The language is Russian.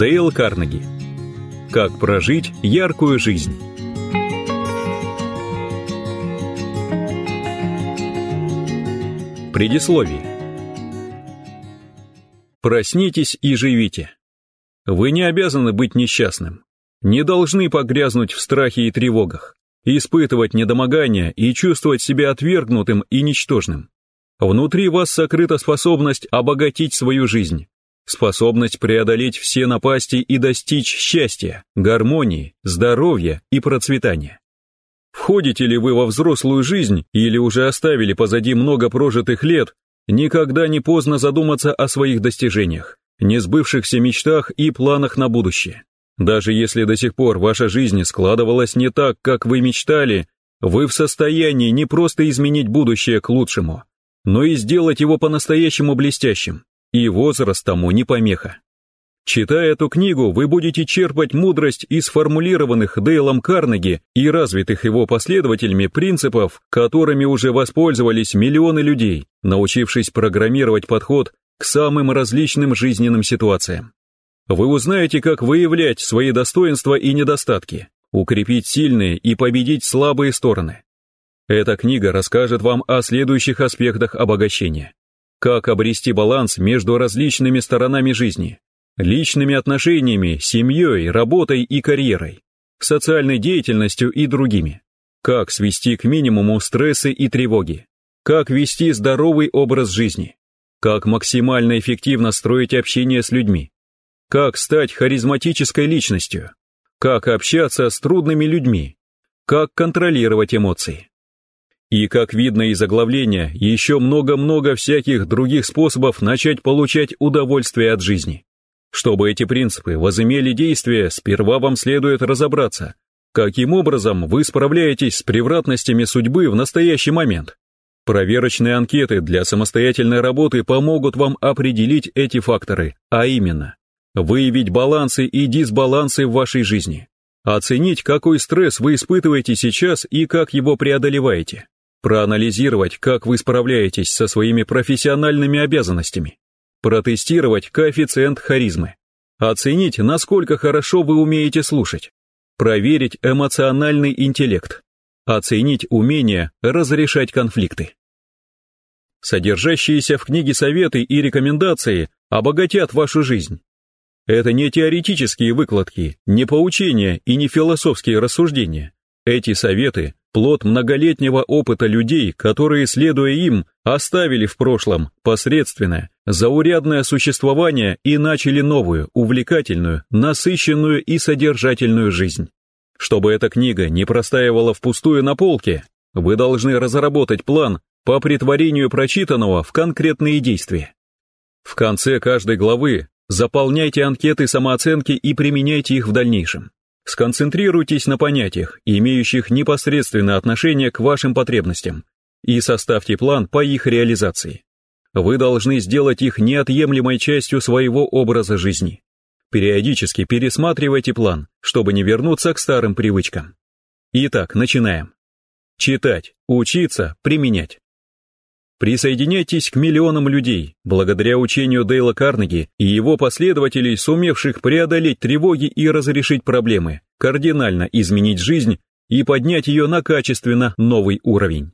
Дейл Карнеги. Как прожить яркую жизнь. Предисловие. Проснитесь и живите. Вы не обязаны быть несчастным. Не должны погрязнуть в страхе и тревогах, испытывать недомогание и чувствовать себя отвергнутым и ничтожным. Внутри вас сокрыта способность обогатить свою жизнь, способность преодолеть все напасти и достичь счастья, гармонии, здоровья и процветания. Входите ли вы во взрослую жизнь или уже оставили позади много прожитых лет, никогда не поздно задуматься о своих достижениях, несбывшихся мечтах и планах на будущее. Даже если до сих пор ваша жизнь складывалась не так, как вы мечтали, вы в состоянии не просто изменить будущее к лучшему, но и сделать его по-настоящему блестящим, и возраст тому не помеха. Читая эту книгу, вы будете черпать мудрость из формулированных Дейлом Карнеги и развитых его последователями принципов, которыми уже воспользовались миллионы людей, научившись программировать подход к самым различным жизненным ситуациям. Вы узнаете, как выявлять свои достоинства и недостатки, укрепить сильные и победить слабые стороны. Эта книга расскажет вам о следующих аспектах обогащения. Как обрести баланс между различными сторонами жизни, личными отношениями, семьей, работой и карьерой, социальной деятельностью и другими. Как свести к минимуму стрессы и тревоги. Как вести здоровый образ жизни. Как максимально эффективно строить общение с людьми. Как стать харизматической личностью. Как общаться с трудными людьми. Как контролировать эмоции. И, как видно из оглавления, еще много-много всяких других способов начать получать удовольствие от жизни. Чтобы эти принципы возымели действие, сперва вам следует разобраться, каким образом вы справляетесь с превратностями судьбы в настоящий момент. Проверочные анкеты для самостоятельной работы помогут вам определить эти факторы, а именно, выявить балансы и дисбалансы в вашей жизни, оценить, какой стресс вы испытываете сейчас и как его преодолеваете, проанализировать, как вы справляетесь со своими профессиональными обязанностями, протестировать коэффициент харизмы, оценить, насколько хорошо вы умеете слушать, проверить эмоциональный интеллект, оценить умение разрешать конфликты. Содержащиеся в книге советы и рекомендации обогатят вашу жизнь. Это не теоретические выкладки, не поучения и не философские рассуждения. Эти советы плод многолетнего опыта людей, которые, следуя им, оставили в прошлом посредственное, заурядное существование и начали новую, увлекательную, насыщенную и содержательную жизнь. Чтобы эта книга не простаивала впустую на полке, вы должны разработать план по притворению прочитанного в конкретные действия. В конце каждой главы заполняйте анкеты самооценки и применяйте их в дальнейшем. Сконцентрируйтесь на понятиях, имеющих непосредственное отношение к вашим потребностям, и составьте план по их реализации. Вы должны сделать их неотъемлемой частью своего образа жизни. Периодически пересматривайте план, чтобы не вернуться к старым привычкам. Итак, начинаем. Читать, учиться, применять. Присоединяйтесь к миллионам людей, благодаря учению Дейла Карнеги и его последователей, сумевших преодолеть тревоги и разрешить проблемы, кардинально изменить жизнь и поднять ее на качественно новый уровень.